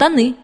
штани.